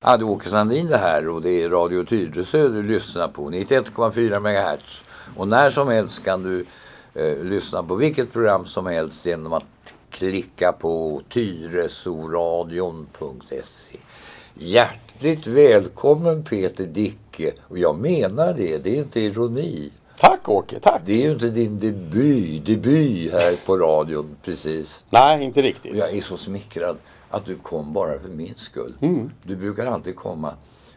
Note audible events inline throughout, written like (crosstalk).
Ja, det är Åke Sandin det här och det är Radio Tyresö du lyssnar på, 91,4 MHz. Och när som helst kan du eh, lyssna på vilket program som helst genom att klicka på tyresoradion.se. Hjärtligt välkommen Peter Dicke. Och jag menar det, det är inte ironi. Tack Åke, tack. Det är ju inte din debut, debut här på radion precis. Nej, inte riktigt. Och jag är så smickrad att du kom bara för min skull. Du brukar alltid komma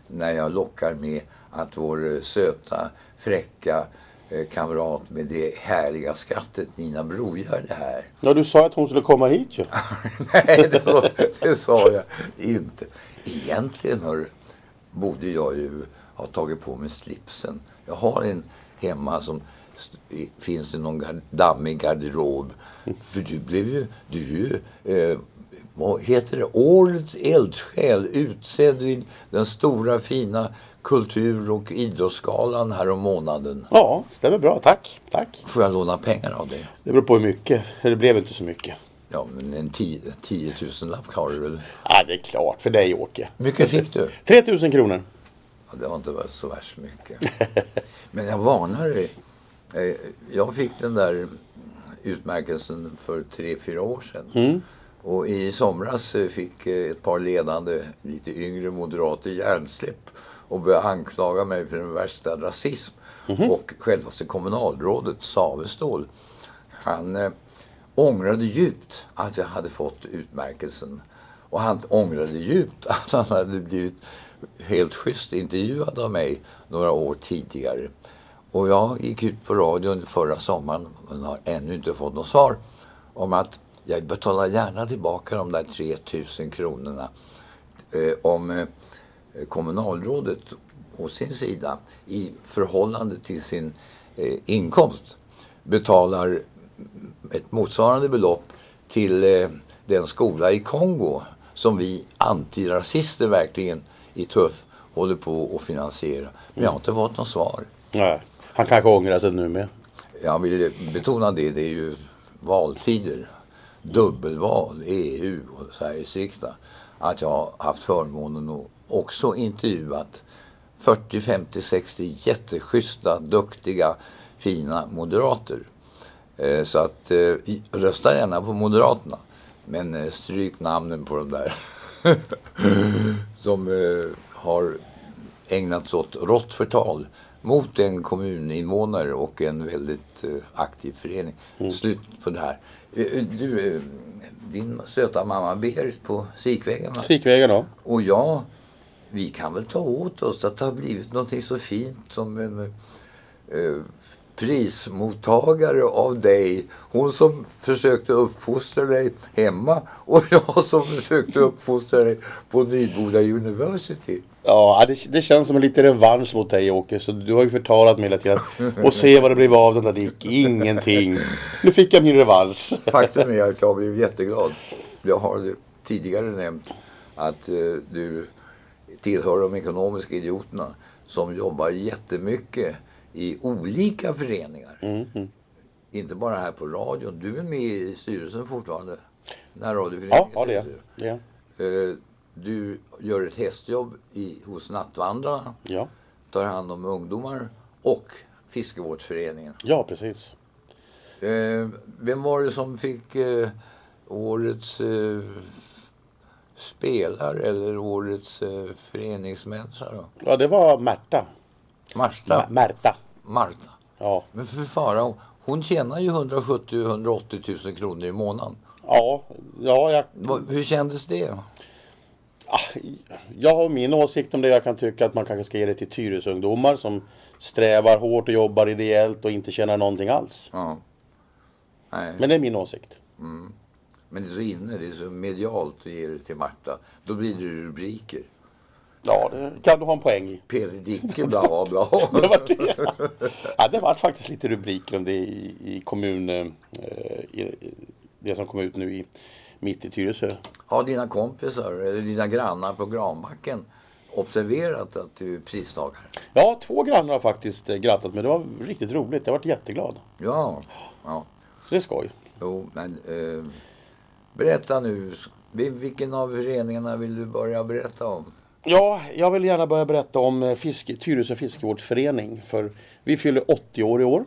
när jag lockar med att vår eh, söta, fräcka eh, kamrat med det härliga skrattet Nina Brogärde är här. Ja, du sa att hon skulle komma hit ju. (laughs) Nej, det, så, det sa jag inte. Egentligen hör, borde jag ju ha tagit på mig slipsen. Jag har en hemma som finns i någon dammig garderob. För du blev ju, du är ju, eh, vad heter det, årets eldsjäl utsedd vid den stora fina kultur och idrottsgalan här om månaden. Ja, stämmer bra. Tack, tack. Får jag låna pengar av dig? Det beror på hur mycket. Det blev inte så mycket. Ja, men en 10 10 000 lapp har du väl? Ja, det är klart. För dig Åke. mycket fick du? (laughs) 3000 kronor. Ja, det var inte så värst mycket. (laughs) Men jag varnar dig. Eh, Jag fick den där utmärkelsen för tre, fyra år sedan. Och i somras eh, fick eh, ett par ledande, lite yngre moderater hjärnsläpp och började anklaga mig för den värsta rasism. Och självaste kommunalrådet Savestål, han eh, ångrade djupt att jag hade fått utmärkelsen. Och han ångrade djupt (laughs) att han hade blivit helt schysst intervjuad av mig några år tidigare. Och jag gick ut på radion förra sommaren och har ännu inte fått något svar om att jag betalar gärna tillbaka de där 3000 kronorna eh, om eh, kommunalrådet å sin sida i förhållande till sin eh, inkomst betalar ett motsvarande belopp till den skola i Kongo som vi antirasister verkligen i Tuff håller på att finansiera. Men jag har inte fått något svar. Nej. Han kanske ångrar sig nu med. Jag vill betona det, det är ju valtider. Dubbelval, EU och Sveriges riksdag. Att jag har haft förmånen att också intervjuat 40, 50, 60 jätteschyssta, duktiga, fina moderater. Eh, Så att eh, rösta gärna på Moderaterna. Men eh, stryk namnen på de där (laughs) som eh, har ägnat sig åt rått förtal mot en kommuninvånare och en väldigt eh, aktiv förening. Slut på det här. Eh, eh, Du, din söta mamma ber på Sikvägen? Sikvägen då. Och jag, vi kan väl ta åt oss att det har blivit någonting så fint som en eh, prismottagare av dig. Hon som försökte uppfostra dig hemma och jag som försökte uppfostra dig på Nyboda University. Ja, det, det känns som en liten revansch mot dig Åke. Så du har ju förtalat mig hela tiden. Och se vad det blev av den där Dick. Ingenting. Nu fick jag min revansch. Faktum är att jag blev jätteglad. Jag har tidigare nämnt att eh, du tillhör de ekonomiska idioterna som jobbar jättemycket i olika föreningar. Inte bara här på radion. Du är med i styrelsen fortfarande? När Ja, ja det är jag. Du gör ett hästjobb i, hos Nattvandrarna, Ja. tar hand om ungdomar och Fiskevårdsföreningen. ja, precis. Eh, vem var det som fick eh, årets eh, spelare eller årets eh, föreningsmänniska då? Ja, det var Märta. Marta. Ma- Märta. Marta. Ja. Men för fara, hon tjänar ju 170-180 000 kronor i månaden. Ja, ja jag, Hur kändes det? Ah, Jag har min åsikt om det. Jag kan tycka att man kanske ska ge det till Tyresöungdomar som strävar hårt och jobbar ideellt och inte tjänar någonting alls. Ja. Nej, Men det är min åsikt. men det är så inne, det är så medialt att ge det till Marta. Då blir det rubriker. Ja, det kan du ha en poäng i. Peter Dicke, bla bla. (laughs) Det var, ja, det var faktiskt lite rubriker om det i, i kommun... Eh, i, det som kom ut nu i mitt i Tyresö. Har dina kompisar eller dina grannar på Granbacken observerat att du är pristagare? Ja, två grannar har faktiskt eh, grattat mig. Det var riktigt roligt. Jag varit jätteglad. Ja. ja. Så det är skoj. Jo, men eh, berätta nu. Vil- Vilken av föreningarna vill du börja berätta om? Ja, jag vill gärna börja berätta om eh, fiske, Tyresö fiskevårdsförening. För vi fyller 80 år i år.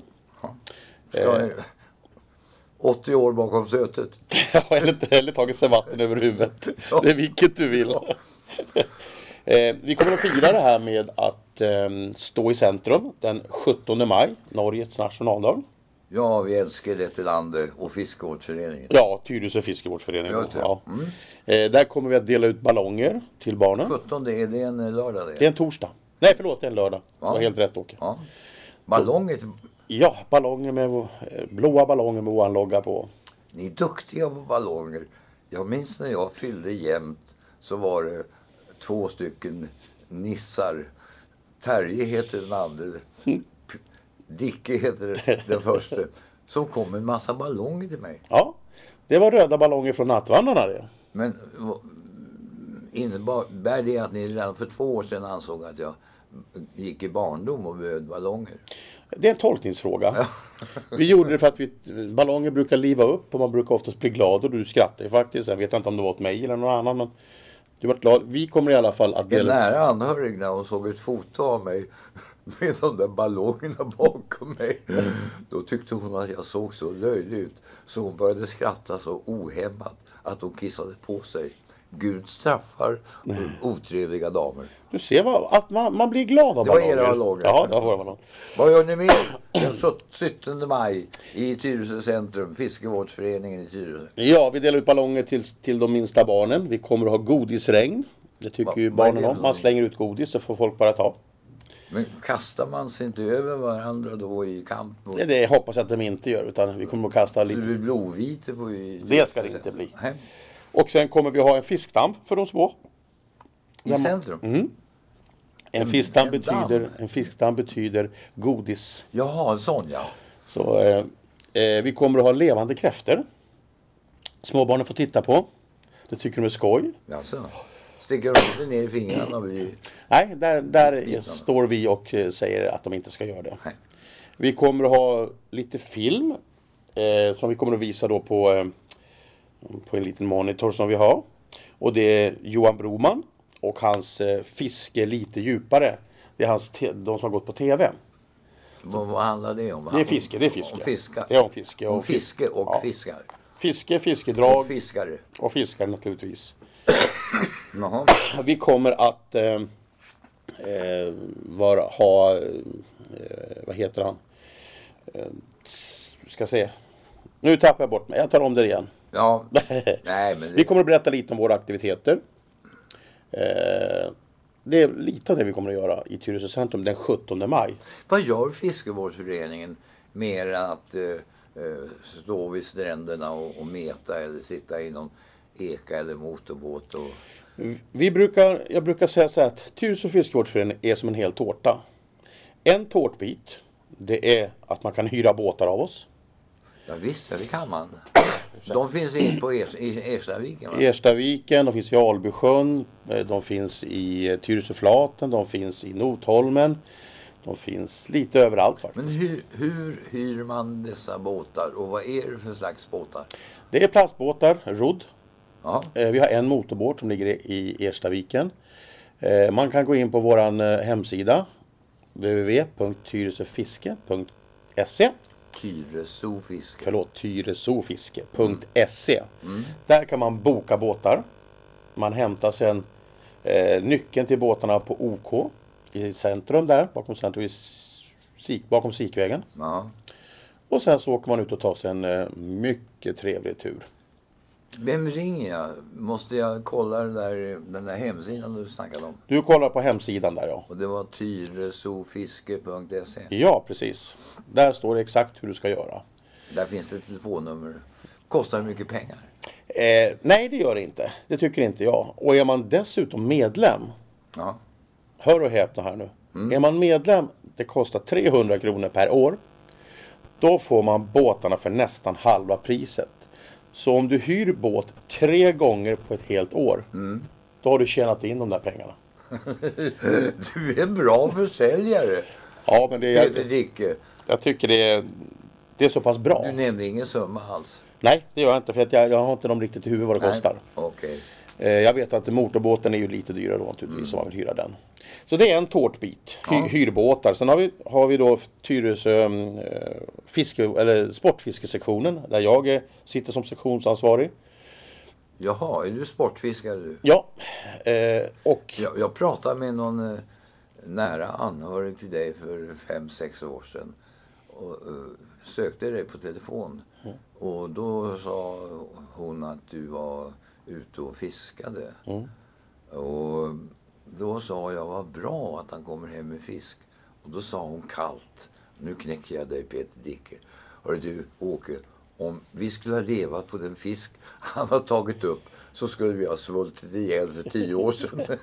Ska jag- 80 år bakom sötet. (laughs) Ja, eller, eller tagit sig vatten över huvudet. (laughs) Det är vilket du vill. (laughs) Eh, vi kommer att fira det här med att eh, stå i centrum den 17 maj, Norges nationaldag. Ja, vi älskar detta land och fiskevårdsföreningen. Ja, Tyresö fiskevårdsförening. Ja. Mm. Eh, där kommer vi att dela ut ballonger till barnen. 17, är det en lördag Det är det? en torsdag. Nej, förlåt, det är en lördag. Du har Ja. helt rätt Åke. Ja. Ballonger. Ja, ballonger med, eh, blåa ballonger med vår logga på. Ni är duktiga på ballonger. Jag minns när jag fyllde jämt så var det två stycken nissar. Terje heter den andra. (laughs) Dicke heter den första. Som kom en massa ballonger till mig. Ja, det var röda ballonger från Nattvandrarna det. Men innebär det att ni redan för två år sedan ansåg att jag gick i barndom och bjöd ballonger? Det är en tolkningsfråga. Vi gjorde det för att vi, ballonger brukar liva upp och man brukar oftast bli glad och du skrattar ju faktiskt. Jag vet inte om det var åt mig eller någon annan men du var glad. Vi kommer i alla fall att En nära anhörig när hon såg ett foto av mig (laughs) med de där ballongerna bakom mig. Då tyckte hon att jag såg så löjlig ut. Så hon började skratta så ohämmat att hon kissade på sig. Gud straffar otrevliga damer. Du ser vad, att man, man blir glad av Det var era ballonger. Ja, det var ballonger. Vad gör ni mer den 17 maj i Tyresö centrum, fiskevårdsföreningen i Tyresö? Ja, vi delar ut ballonger till, till de minsta barnen. Vi kommer att ha godisregn. Det tycker Va- ju barnen om. Man slänger ut godis så får folk bara ta. Men kastar man sig inte över varandra då i kamp? mot- Det, det hoppas jag att de inte gör utan vi kommer att kasta Så det lite. blir blodvite på i Det ska det inte bli. Nej. Och sen kommer vi ha en fiskdamm för de små. I centrum? Mm. En fiskdamm en damm? betyder, en fiskdamm betyder godis. Jaha, en sån ja. Så eh, eh, vi kommer att ha levande kräftor. Småbarnen får titta på. Det tycker de är skoj. Jaså. Sticker de inte ner fingrarna och blir... Nej, där, där står vi och eh, säger att de inte ska göra det. Nej. Vi kommer att ha lite film eh, som vi kommer att visa då på, eh, på en liten monitor som vi har. Och det är Johan Broman och hans eh, Fiske lite djupare. Det är hans de som har gått på TV. Vad, vad handlar det om? Det är fiske, det är fiske. Om fiska. Det är om fiske. Om och fiske och ja. fiskar. Fiske, Och fiskedrag fiskare. och fiskar naturligtvis. (coughs) Jaha. Vi kommer att eh, eh, vara, ha, eh, vad heter han? Eh, ska se. Nu tappar jag bort mig, jag tar om det igen. Ja. (laughs) Nej, men Vi kommer att berätta lite om våra aktiviteter. Eh, det är lite av det vi kommer att göra i Tyresö centrum den 17 maj. vad gör fiskevårdsföreningen mer än att eh, eh, stå vid stränderna och, och meta eller sitta i någon eka eller motorbåt? Och, Vi brukar, jag brukar säga så här att Tyresö fiskevårdsförening är som en hel tårta. En tårtbit, det är att man kan hyra båtar av oss. ja visst, ja, det kan man. De finns in på i Erstaviken va? Erstaviken, de finns i Albysjön, eh, de finns i eh, Tyresöflaten, de finns i Notholmen. De finns lite överallt faktiskt. Men hur, hur hyr man dessa båtar och vad är det för slags båtar? Det är plastbåtar, rodd. Ja, Eh, Vi har en motorbåt som ligger i Erstaviken. Man kan gå in på eh, hemsida www.tyresöfiske.se Tyresöfiske. Förlåt, tyresofiske.se Där kan man boka båtar. Man hämtar sen eh, nyckeln till båtarna på OK i centrum där, bakom centrum, i Sik, bakom Sikvägen. Ja. Och sen så åker man ut och tar sig en eh, mycket trevlig tur. Vem ringer jag? Måste jag kolla den där, den där hemsidan du snackade om? Du kollar på hemsidan där ja. Och det var tyresofiske.se. Ja, precis. Där står det exakt hur du ska göra. Där finns det telefonnummer. Kostar det mycket pengar? Eh, nej, det gör det inte. Det tycker inte jag. Och är man dessutom medlem, Ja. hör och häpna här nu. Är man medlem, det kostar 300 kronor per år. Då får man båtarna för nästan halva priset. Så om du hyr båt tre gånger på ett helt år, då har du tjänat in de där pengarna. (laughs) Du är en bra försäljare, Ja, men det är, Dicke. jag tycker det är, det är så pass bra. Du nämnde ingen summa alls. Nej, det gör jag inte för att jag, jag har inte dem riktigt i huvudet vad det kostar. Okej. Eh, jag vet att motorbåten är ju lite dyrare då naturligtvis om man vill hyra den. Så det är en tårtbit, hy, Ja. hyrbåtar. Sen har vi, har vi då Tyresö eh, fiske, eller sportfiskesektionen där jag eh, sitter som sektionsansvarig. Jaha, är du sportfiskare du? Ja, eh, och Jag, jag pratade med någon nära anhörig till dig för fem, sex år sedan. Och sökte dig på telefon. Mm. Och då sa hon att du var ute och fiskade. Mm. Och då sa jag, vad bra att han kommer hem med fisk. Och då sa hon kallt, nu knäcker jag dig Peter Dicke. Hörru du Åke, om vi skulle ha levat på den fisk han har tagit upp så skulle vi ha svultit ihjäl för tio år sedan. (laughs)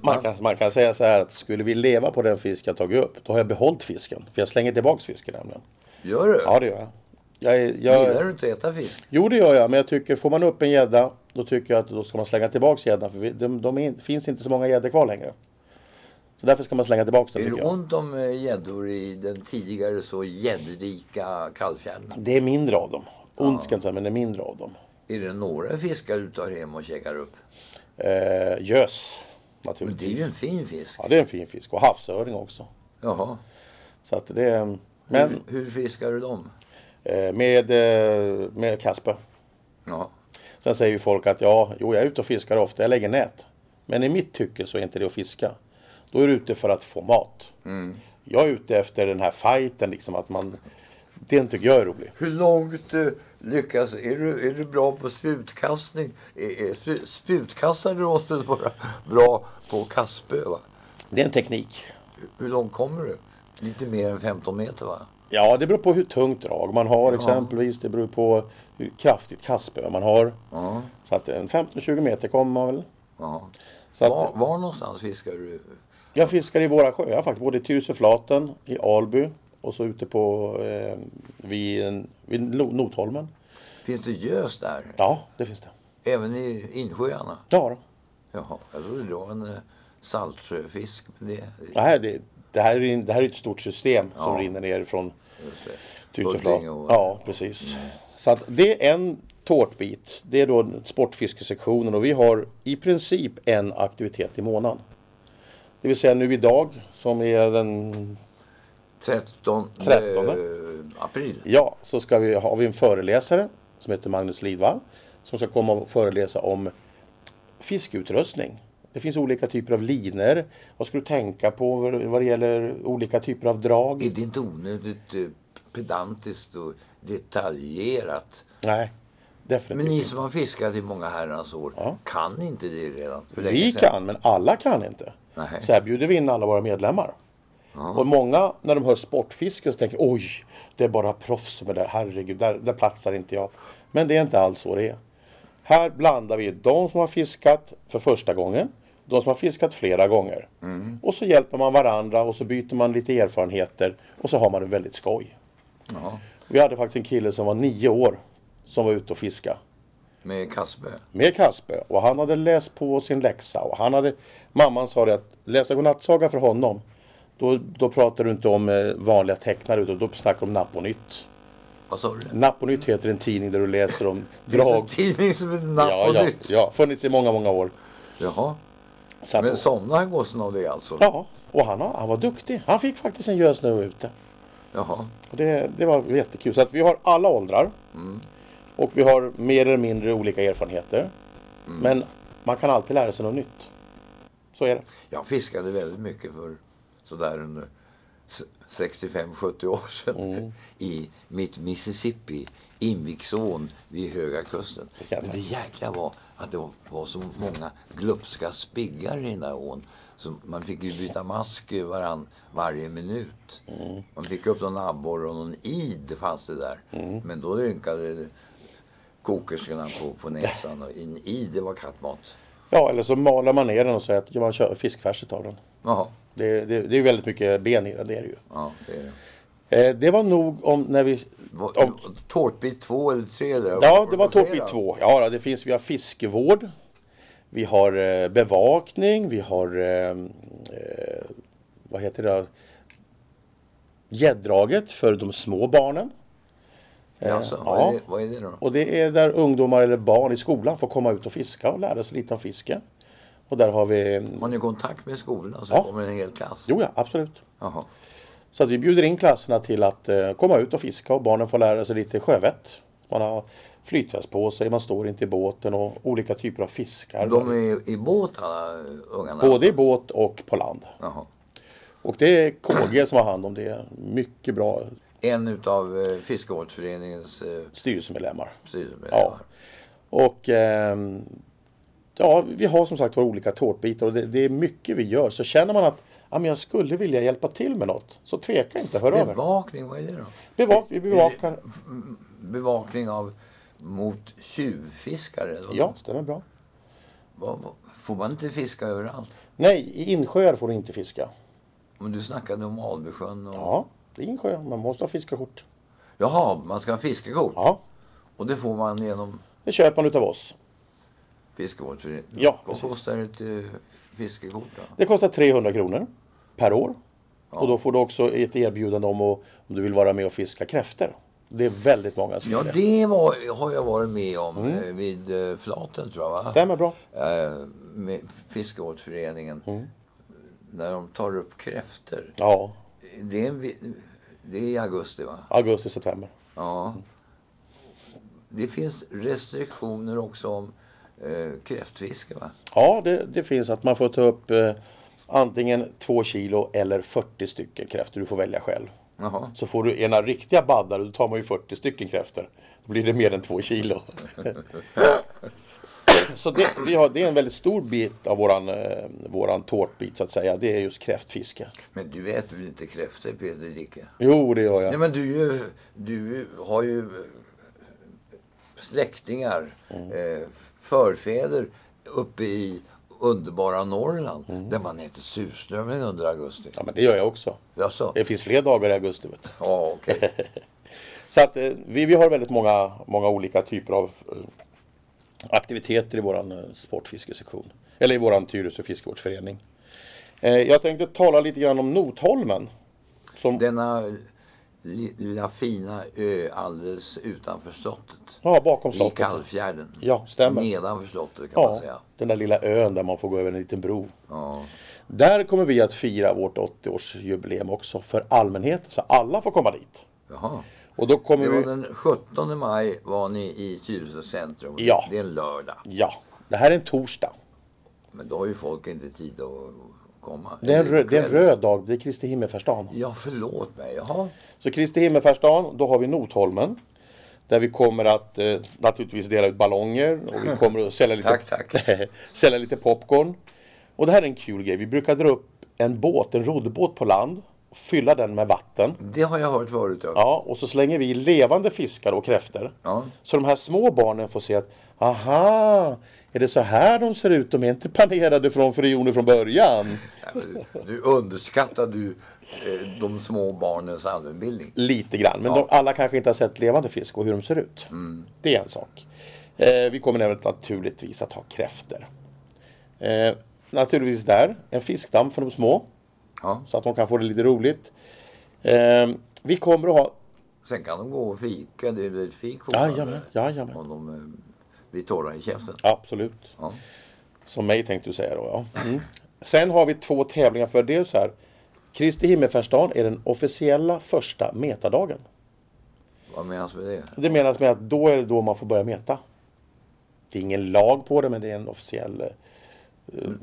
man kan, man kan säga så här att skulle vi leva på den fisk jag tagit upp, då har jag behållit fisken. För jag slänger tillbaks fisken nämligen. Gör du? Ja, det gör jag. Jag, jag Gillar du inte att äta fisk? Jo, det gör jag. Men jag tycker, får man upp en gädda, då tycker jag att då ska man slänga tillbaks gäddan. För de, de är, finns inte så många gäddor kvar längre. Så därför ska man slänga tillbaks den Är det ont om eh, gäddor i den tidigare så gäddrika Kallfjärden? Det är mindre av dem. Ont ska jag inte säga, men det är mindre av dem. Är det några fiskar du tar hem och käkar upp? Eh, gös, Men det är naturligtvis. ju en fin fisk. Ja, det är en fin fisk. Och havsöring också. Jaha. Så att det är... Men Hur, hur fiskar du dem? Eh, med, eh, med Kasper. Ja. Sen säger ju folk att ja, jo, jag är ute och fiskar ofta. Jag lägger nät. Men i mitt tycke så är inte det att fiska. Då är du ute för att få mat. Jag är ute efter den här fighten liksom att man... Den tycker jag är rolig. Hur långt eh, lyckas... Är du, är du bra på spjutkastning? Spu- spjutkastare måste vara bra på kastspö, va? Det är en teknik. Hur långt kommer du? Lite mer än 15 meter, va? Ja, det beror på hur tungt drag man har exempelvis. Det beror på hur kraftigt kastspö man har. Ja. Så att en 15-20 meter kommer man väl. ja. Så Var, att, var någonstans fiskar du? jag fiskar i våra sjöar faktiskt. Både i Tyresöflaten, i Alby och så ute på eh, vid, vid Notholmen. Finns det gös där? Ja, det finns det. Även i insjöarna? Ja, då. Jaha, jag trodde det var en eh, saltsjöfisk. Men det, här, det, det, här är, det här är ett stort system som Ja. rinner ner från. Huddinge och- Ja, precis. Så att det är en tårtbit. Det är då sportfiskesektionen och vi har i princip en aktivitet i månaden. Det vill säga nu idag som är den 13, 13. eh, april. Ja, så ska vi, har vi en föreläsare som heter Magnus Lidvall som ska komma och föreläsa om fiskeutrustning. Det finns olika typer av linor. Vad ska du tänka på vad det gäller olika typer av drag? Är det inte onödigt eh, pedantiskt och detaljerat? Nej, definitivt Men ni som har fiskat i många herrans år, Ja. kan inte det redan? Vi sedan? kan, men alla kan inte. Nej. Så här bjuder vi in alla våra medlemmar. Ja. Och många, när de hör sportfiske, så tänker oj, det är bara proffs med det. Herregud, där, där platsar inte jag. Men det är inte alls så det är. Här blandar vi de som har fiskat för första gången, de som har fiskat flera gånger. Och så hjälper man varandra och så byter man lite erfarenheter och så har man det väldigt skoj. Ja. Vi hade faktiskt en kille som var nio år som var ute och fiska Med Kasper? med Kasper och han hade läst på sin läxa och han hade mamman sa det att läsa godnattsaga för honom då, då pratar du inte om eh, vanliga tecknare utan då snackar du om Napponytt. Vad sa du? Napponytt heter en tidning där du läser om Finns det en drag. tidning som heter Ja, ja, Napponytt? ja, funnits i många, många år. Jaha. Så Men somnar gossen av det alltså? ja, och han, han var duktig. Han fick faktiskt en gös när ute. Jaha. Och det, det var jättekul. Så att vi har alla åldrar. Och vi har mer eller mindre olika erfarenheter. Men man kan alltid lära sig något nytt. Så är det. Jag fiskade väldigt mycket för sådär under 65-70 år sedan Mm. i mitt Mississippi, Inviksån vid Höga Kusten. Men det jäkla var att det var, var så många glupska spiggar i den där ån. Så man fick ju byta mask varann varje minut. Mm. Man fick upp någon abborre och någon id fanns det där. Mm. Men då rynkade kokerskorna på, på näsan. Och en id det var kattmat. Ja, eller så malar man ner den och säger att man kör fiskfärs utav den. Jaha, Det, det, det är väldigt mycket ben i den, det är det ju. ja det är det. Eh, det var nog om när vi... Om, Tårtbit två eller tre där? ja, det var tårtbit två. Ja, då, det finns, vi har fiskevård. Vi har eh, bevakning. Vi har... Eh, eh, vad heter det? Gäddraget för de små barnen. Ja. vad, är det, vad är det då? Och det är där ungdomar eller barn i skolan får komma ut och fiska och lära sig lite om fiske. Och där har vi... Har ni kontakt med skolorna så Ja. kommer en hel klass? Jo, ja, absolut. Jaha. Så att vi bjuder in klasserna till att eh, komma ut och fiska och barnen får lära sig lite sjövett. Man har flytväst på sig, man står inte i båten och olika typer av fiskar. De är i båt alla ungarna? Både i båt och på land. Jaha. Och det är KG som har hand om det. Mycket bra En utav eh, fiskevårdsföreningens eh, styrelsemedlemmar. styrelsemedlemmar. Ja. Och ehm, ja, vi har som sagt våra olika tårtbitar och det, det är mycket vi gör. Så känner man att ja, men jag skulle vilja hjälpa till med något, så tveka inte, hör av. Bevakning, vad är det då? Bevak, vi bevakar. Bevakning av mot tjuvfiskare? vad? Ja, stämmer bra. Får man inte fiska överallt? Nej, i insjöar får du inte fiska. Men du snackade om Albysjön och... Ja, det är insjö. Man måste ha fiskarkort. Jaha, man ska ha fiskekort? Ja, Och det får man genom det köper man utav oss. Fiskevårdsföreningen? Ja, Vad precis. kostar ett eh, fiskekort då? Det kostar 300 kronor per år. Och då får du också ett erbjudande om, att, om du vill vara med och fiska kräftor. Det är väldigt många som Ja, det. det var, har jag varit med om eh, vid eh, Flaten tror jag va? Stämmer bra. Eh, med fiskevårdsföreningen. När de tar upp kräftor. Ja, Det är, en, det är i augusti va? augusti, september. Ja. Det finns restriktioner också om eh, kräftfiske va? Ja, det, det finns att man får ta upp eh, antingen 2 kilo eller 40 stycken kräftor. Du får välja själv. Jaha. Så får du ena riktiga baddar, då tar man ju 40 stycken kräftor. Då blir det mer än 2 kilo. (laughs) så det, vi har, det är en väldigt stor bit av våran, eh, våran tårtbit så att säga. Det är just kräftfiske. Men du äter väl inte kräftor Peter Dicke? Jo, det gör jag. Nej men du, ju- du har ju släktingar, eh, förfäder uppe i underbara Norrland där man äter surströmming under augusti. Ja, men det gör jag också. Jaså? Det finns fler dagar i augusti. Vet du. Ja, okej. (laughs) Så att eh, vi, vi har väldigt många, många olika typer av eh, aktiviteter i våran eh, sportfiskesektion. Eller i våran Tyresö fiskevårdsförening. Jag tänkte tala lite grann om Notholmen. Som, Denna lilla fina ö alldeles utanför slottet. ja, bakom I slottet. Kallfjärden. Ja, stämmer. Nedanför slottet kan man Ja, säga. den där lilla ön där man får gå över en liten bro. Ja. Där kommer vi att fira vårt 80-årsjubileum också för allmänheten. Så alla får komma dit. Jaha. Och då kommer Det var vi... den 17 maj var ni i Tyresö centrum. Ja. Det är en lördag. Ja, det här är en torsdag. Men då har ju folk inte tid att komma. Det är en, röd, det är en röd dag. Det är Kristi himmelfärdsdagen. Ja, förlåt mig. Jaha. Så Kristi himmelfärdsdagen, då har vi Notholmen. Där vi kommer att eh, naturligtvis dela ut ballonger och vi kommer att sälja lite, (laughs) Tack, tack. (laughs) sälja lite popcorn. Och det här är en kul grej. Vi brukar dra upp en båt, en roddbåt på land. Och fylla den med vatten. Det har jag hört förut. Ja. Ja, och så slänger vi levande fiskar och kräftor. Ja. Så de här små barnen får se att aha, är det så här de ser ut? De är inte panerade från frioner från början. Du underskattar du eh, de små barnens allmänbildning. Lite grann, men Ja. Mm. de, alla kanske inte har sett levande fisk och hur de ser ut. Det är en sak. Eh, vi kommer även naturligtvis att ha kräftor. Eh, naturligtvis där, en fiskdamm för de små. Ja. Så att de kan få det lite roligt. Eh, vi kommer att ha... Sen kan de gå och fika. Det är ett fik Jajamän, jajamän. Om de eh, blir torra i käften. Absolut. Ja. Som mig tänkte du säga då, ja. Mm. Sen har vi två tävlingar för det. är Så här. Kristi himmelfärdsdagen är den officiella första metadagen. Vad menas med det? Det menas med att då är det då man får börja meta. Det är ingen lag på det men det är en officiell eh,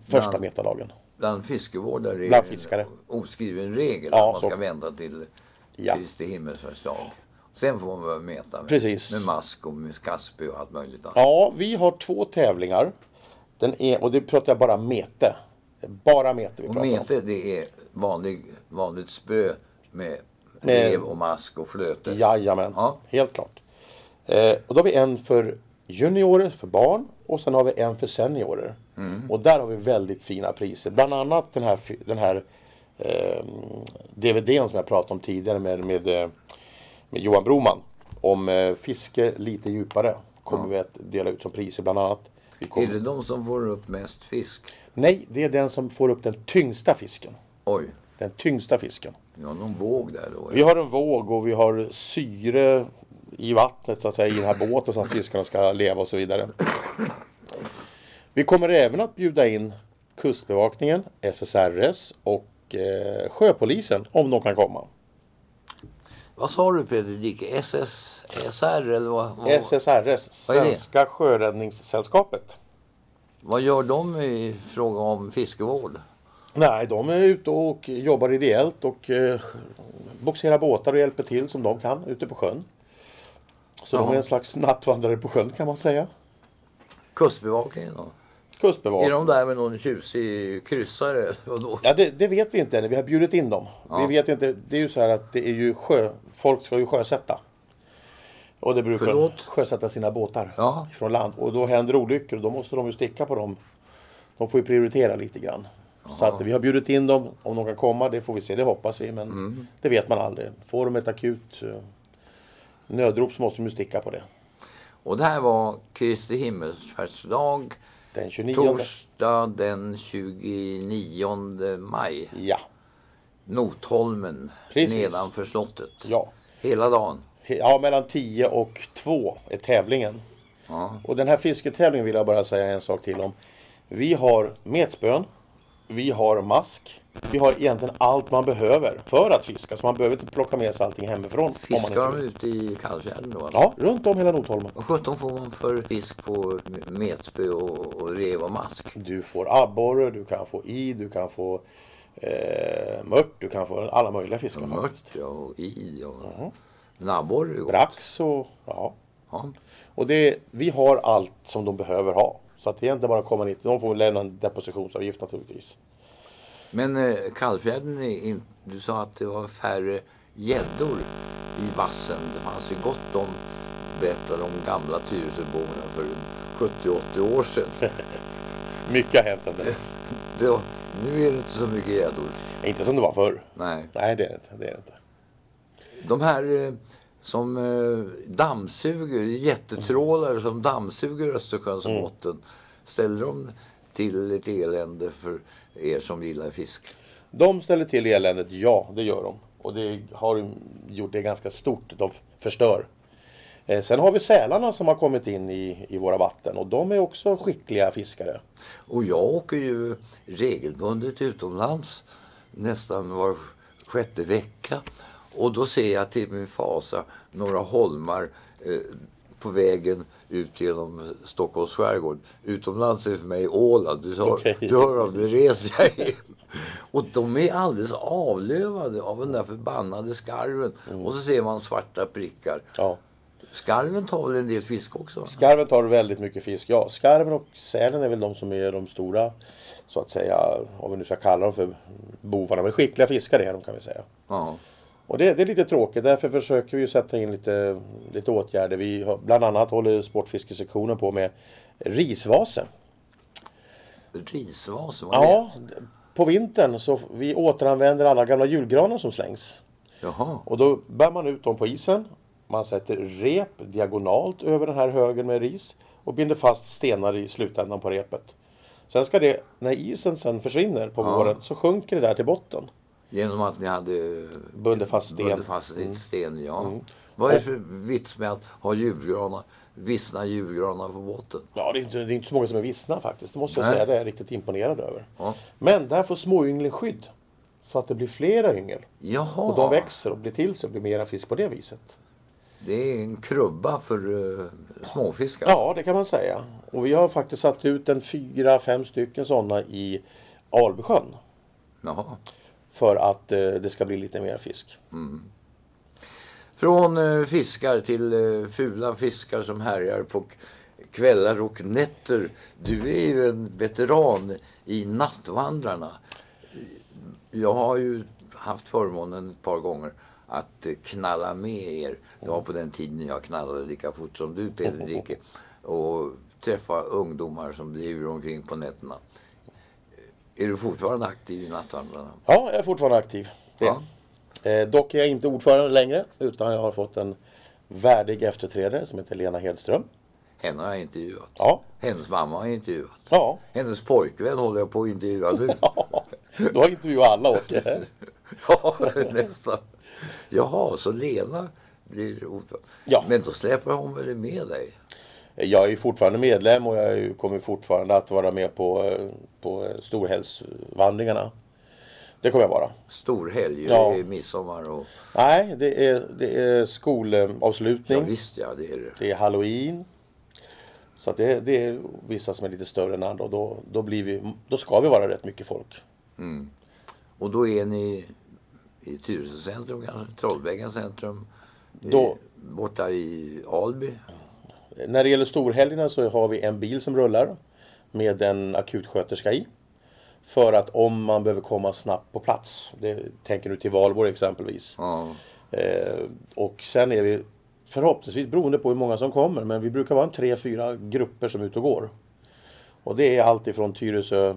första bland- metadagen. Bland fiskevårdare är Bland det fiskare. en oskriven regel Ja, att man så. ska vänta till Ja. Kristi himmelsfärdsdag. Sen får man börja mäta med, Precis. med mask och med Kaspi och allt möjligt annat. Ja, vi har två tävlingar. Den är, och det pratar jag bara mete. Bara mete vi Och pratar om. mete det är vanlig, vanligt spö med Med- rev och mask och flöte. Jajamän, Ja. helt klart. Eh, och då har vi en för juniorer, för barn. Och sen har vi en för seniorer. Mm. Och där har vi väldigt fina priser. Bland annat den här, den här eh, DVDn som jag pratade om tidigare med, med, eh, med Johan Broman. Om eh, fiske lite djupare. Kommer vi att dela ut som priser bland annat. Vi Är kommer, det de som får upp mest fisk? Nej, det är den som får upp den tyngsta fisken. Oj, Den tyngsta fisken. vi har någon våg där då. Vi har en våg och vi har syre i vattnet så att säga, i den här båten så att fiskarna ska leva och så vidare. Vi kommer även att bjuda in Kustbevakningen, SSRS och eh, Sjöpolisen om de kan komma. Vad sa du Peter Dicke? SSR eller vad? vad SSRS? Svenska Sjöräddningssällskapet. Vad gör de i fråga om fiskevård? Nej, de är ute och jobbar ideellt och eh, boxerar båtar och hjälper till som de kan ute på sjön. Så de Jaha. är en slags nattvandrare på sjön kan man säga. Kustbevakningen då? Är Kustbevakning. de där med någon tjusig kryssare? vadå? Ja, det, det vet vi inte än. Vi har bjudit in dem. Vi vet inte. Det är ju så här att det är ju sjö, folk ska ju sjösätta. Och det brukar Förlåt? sjösätta sina båtar Ja. från land. Och då händer olyckor och då måste de ju sticka på dem. De får ju prioritera lite grann. Så att vi har bjudit in dem. Om de kan komma, det får vi se. Det hoppas vi. Men Mm. det vet man aldrig. Får de ett akut eh, nödrop så måste de ju sticka på det. Och det här var Kristi himmelsfärdsdag, Den 29. torsdag den 29 maj. Ja. Notholmen, Precis. nedanför slottet. Ja. Hela dagen. Ja, mellan 10 och 2 är tävlingen. Ja. Och den här fisketävlingen vill jag bara säga en sak till om. Vi har metspön, vi har mask, vi har egentligen allt man behöver för att fiska. Så man behöver inte plocka med sig allting hemifrån. Fiskar de ute i Kallfjärden då? alltså? Ja, runt om hela Nordholmen. Vad sjutton får man för fisk på metspö och, och rev och mask? Du får abborre, du kan få i, du kan få eh, mört, du kan få alla möjliga fiskar Mört faktiskt. ja, och i ja. Men abborre är gott. Brax och ja. Ja. Och det, vi har allt som de behöver ha. Så att det är inte bara att komma hit. De får lämna en depositionsavgift naturligtvis. Men eh, Kallfjärden, du sa att det var färre gäddor i vassen. Det fanns ju gott om, berättade de gamla Tyresöborna för 70-80 år sedan. (laughs) Mycket har hänt sedan dess. (laughs) Det, nu är det inte så mycket gäddor. Inte som det var förr. Nej. Nej, det är det inte. Det är det inte. De här eh, som eh, dammsuger, jättetrålare som dammsuger Östersjöns Mm. botten. Ställer de till ett elände för er som gillar fisk? De ställer till eländet, ja, det gör de. Och det har gjort det ganska stort. De förstör. Eh, Sen har vi sälarna som har kommit in i, i våra vatten och de är också skickliga fiskare. Och jag åker ju regelbundet utomlands nästan var sjätte vecka. Och då ser jag till min fasa några holmar eh, på vägen ut genom Stockholms skärgård. Utomlands är för mig Åland. Du hör, Okej. du hör om det reser jag är. Och de är alldeles avlövade av den där förbannade skarven. Och så ser man svarta prickar. Ja. Skarven tar väl en del fisk också? Skarven tar väldigt mycket fisk. Ja, skarven och sälen är väl de som är de stora, så att säga, om vi nu ska kalla dem för bovarna. Men skickliga fiskare är de kan vi säga. Ja. Och det, det är lite tråkigt. Därför försöker vi sätta in lite, lite åtgärder. Vi har, bland annat håller Sportfiskesektionen på med risvasen. Risvas, vad är det? Ja, på vintern så vi återanvänder alla gamla julgranar som slängs. Jaha. Och då bär man ut dem på isen. Man sätter rep diagonalt över den här högen med ris och binder fast stenar i slutändan på repet. Sen ska det, när isen sen försvinner på våren, så sjunker det där till botten. Genom att ni hade Bundit fast sten. bundit fast ett sten, ja. Vad är det för vits med att ha julgranar, vissna julgranar på botten? Ja, det är, inte, det är inte så många som är vissna faktiskt. Det måste jag Nej. säga. Det är jag riktigt imponerad över. Ja. Men där får småynglen skydd. Så att det blir flera yngel. Jaha, Och de växer och blir till sig och blir mera fisk på det viset. det är en krubba för uh, småfiskar. Ja, det kan man säga. Och vi har faktiskt satt ut en fyra, fem stycken sådana i Albysjön. Jaha. För att eh, det ska bli lite mer fisk. Från eh, fiskar till eh, fula fiskar som härjar på kvällar och nätter. Du är ju en veteran i Nattvandrarna. Jag har ju haft förmånen ett par gånger att knalla med er. Det var på den tiden jag knallade lika fort som du Peter Dicke. (laughs) Och träffa ungdomar som driver omkring på nätterna. Är du fortfarande aktiv i Nattvandrarna? Ja, jag är fortfarande aktiv. Ja. Eh, dock är jag inte ordförande längre. Utan jag har fått en värdig efterträdare som heter Lena Hedström. Henne har jag intervjuat. Ja. Hennes mamma har jag intervjuat. Ja, Hennes pojkvän håller jag på att intervjua nu. (laughs) du har intervjuat alla Åke. (laughs) ja, nästan. Jaha, så Lena blir ordförande. Ja. Men då släpar hon väl med dig? Jag är fortfarande medlem och jag kommer fortfarande att vara med på, på storhelgsvandringarna. Det kommer jag vara. Storhelg, Ja. det är midsommar och... Nej, det är, det är Ja skolavslutning. visst ja, det är det. Det är halloween. Så att det, det är vissa som är lite större än andra och då, då, blir vi, då ska vi vara rätt mycket folk. Och då är ni i Tyresö centrum kanske? Trollbäckens centrum? Då- borta i Alby? När det gäller storhelgerna så har vi en bil som rullar med en akutsköterska i. För att om man behöver komma snabbt på plats. Det tänker du till Valborg exempelvis. Ja. Eh, och sen är vi förhoppningsvis, beroende på hur många som kommer, men vi brukar vara en tre, fyra grupper som är ute och går. Och det är allt ifrån Tyresö,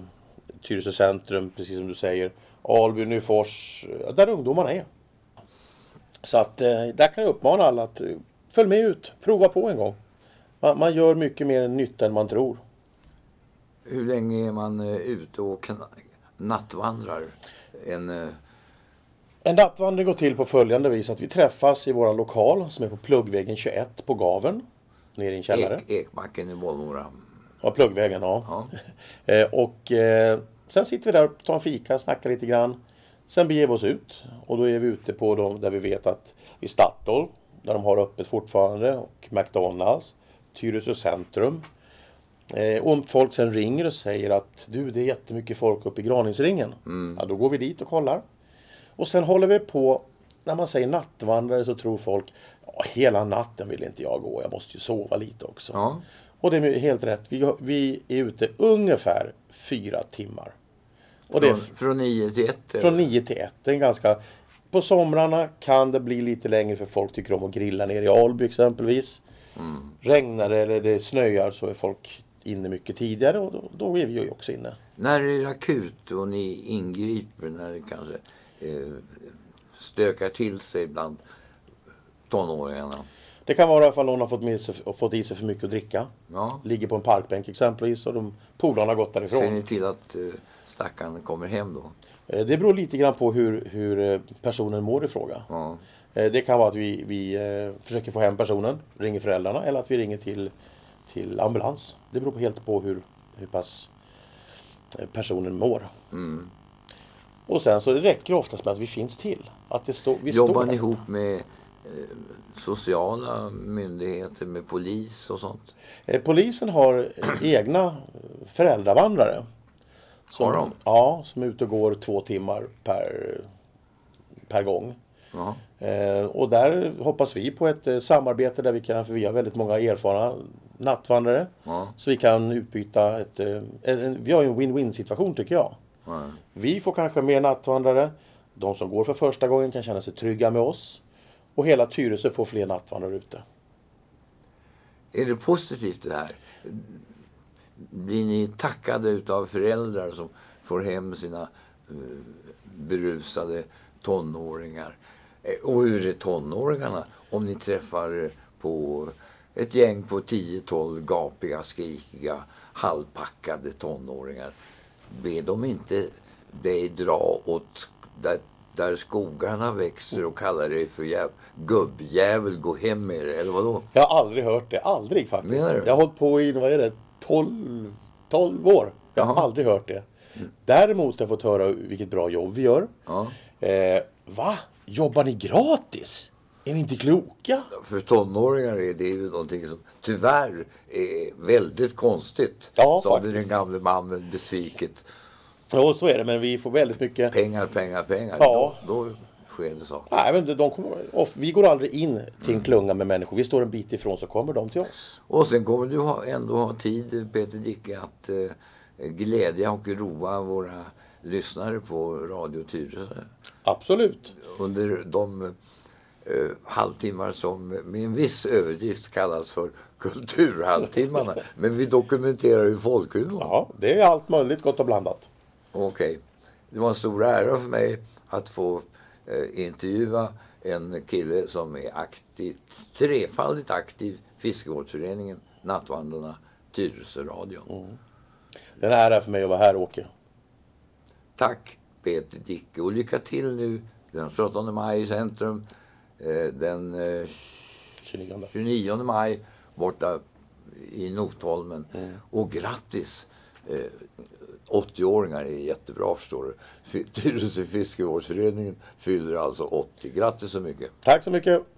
Tyresö centrum, precis som du säger, Alby, Nyfors, där ungdomarna är. Så att eh, där kan jag uppmana alla att eh, följ med ut, prova på en gång. Man, man gör mycket mer nytta än man tror. Hur länge är man eh, ute och nattvandrar? En, eh, En nattvandring går till på följande vis att vi träffas i vår lokal som är på Pluggvägen 21 på Gaven. Nere i en källare. ek, Ekbacken i Bollmora? Ja, Pluggvägen, ja. Ja. (laughs) Eh, och eh, sen sitter vi där och tar en fika, snackar lite grann. Sen beger vi oss ut. Och då är vi ute på de där vi vet att i Statoil, där de har öppet fortfarande, och McDonalds, Tyresö centrum. Eh, om folk sen ringer och säger att du, det är jättemycket folk uppe i Graningsringen. Ja, då går vi dit och kollar. Och sen håller vi på, när man säger nattvandrare så tror folk, ja, hela natten vill inte jag gå, jag måste ju sova lite också. Ja. Och det är helt rätt. Vi, vi är ute ungefär fyra timmar. Och det är Från, från 9 till 1? från 9 till 1. Det är en ganska... På somrarna kan det bli lite längre för folk tycker om att grilla nere i Alby exempelvis. Regnar det eller det snöar så är folk inne mycket tidigare och då, då är vi ju också inne. När är det akut och ni ingriper när det kanske eh, stökar till sig bland tonåringarna? Det kan vara ifall någon har fått, med sig, fått i sig för mycket att dricka. Ja. Ligger på en parkbänk exempelvis och de polarna har gått därifrån. Ser ni till att eh, stackaren kommer hem då? Eh, Det beror lite grann på hur, hur eh, personen mår i fråga. Ja. Eh, Det kan vara att vi, vi eh, försöker få hem personen, ringer föräldrarna eller att vi ringer till, till ambulans. Det beror på helt på hur, hur pass eh, personen mår. Mm. Och sen så räcker det oftast med att vi finns till. Att det stå, vi Jobbar står ni ihop med sociala myndigheter, med polis och sånt? Polisen har egna föräldravandrare. Som, Har de? Ja, som är ute och går två timmar per, per gång. Ja. Eh, och där hoppas vi på ett eh, samarbete där vi kan, för vi har väldigt många erfarna nattvandrare. Ja. Så vi kan utbyta ett, eh, en, vi har ju en win-win situation tycker jag. Ja. Vi får kanske mer nattvandrare. De som går för första gången kan känna sig trygga med oss. Och hela Tyresö får fler nattvandrare ute. Är det positivt det här? Blir ni tackade utav föräldrar som får hem sina berusade tonåringar? Eh, och hur är tonåringarna om ni träffar på ett gäng på 10-12 gapiga, skrikiga, halvpackade tonåringar? Ber de inte dig dra åt där, där skogarna växer och kallar dig för jäv, gubbjävel, gå hem med det, eller vadå? Jag har aldrig hört det. Aldrig faktiskt. Menar du? Jag har hållit på i, vad är det, 12, 12 år. Jag har aldrig hört det. Däremot har jag fått höra vilket bra jobb vi gör. Ja. Eh, va? Jobbar ni gratis? Är ni inte kloka? För tonåringar är det ju någonting som tyvärr är väldigt konstigt. Ja, Sa den gamle mannen besviket. Ja, så är det. Men vi får väldigt mycket... Pengar, pengar, pengar. Ja. Då, då sker det saker. Nej, men de kommer... Vi går aldrig in till en klunga med människor. Vi står en bit ifrån så kommer de till oss. Och sen kommer du ha, ändå ha tid, Peter Dicke, att eh, glädja och roa våra lyssnare på Radio Tyresö. Absolut. Under de eh, halvtimmar som med en viss överdrift kallas för kulturhalvtimmarna. (laughs) Men vi dokumenterar ju folkhumor. Ja, det är allt möjligt gott och blandat. Okej. Det var en stor ära för mig att få eh, intervjua en kille som är aktivt, trefaldigt aktiv Fiskevårdsföreningen, Nattvandrarna, Tyresö-radion. Det är en ära för mig att vara här, Åke. Tack Peter Dicke och lycka till nu den 17 maj i centrum. Eh, eh, den eh, 29. 29 maj borta i Notholmen. Och grattis! Eh, 80-åringar är jättebra förstår du. (laughs) Tyresö fiskevårdsföreningen fyller alltså 80. Grattis så mycket! Tack så mycket!